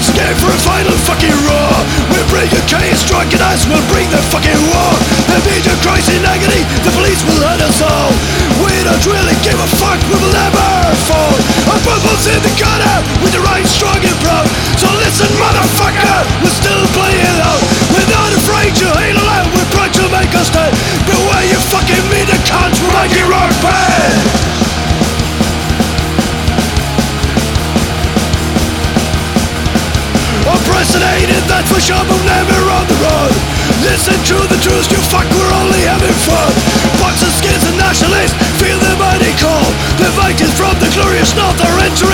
God's for a final fucking roar We'll bring a chaos strike and ice Unprecedented, that's for sure, but never on the road. Listen to the truth, you fuck, we're only having fun. Boxers, skins and nationalists, feel the mighty call. The Vikings from the glorious north are entering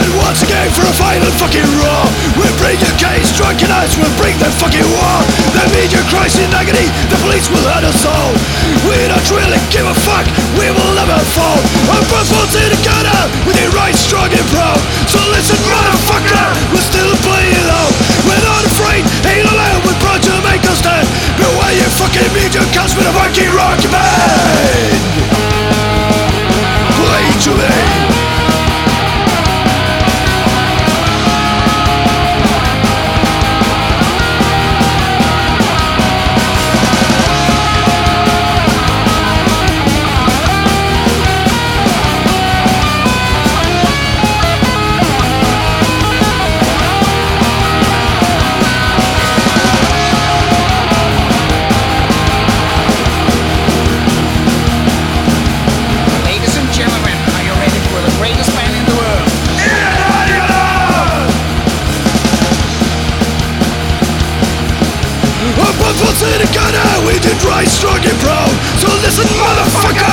stand once again for a final fucking roar. We'll bring your case, drunken eyes, we'll bring the fucking war The media cries in agony, the police will hurt us all. We don't really give a fuck, we will never fall. Our brothers in the gutter, with a right strong and proud Brothers in the gutter, we did right, strong and proud. So listen motherfucker,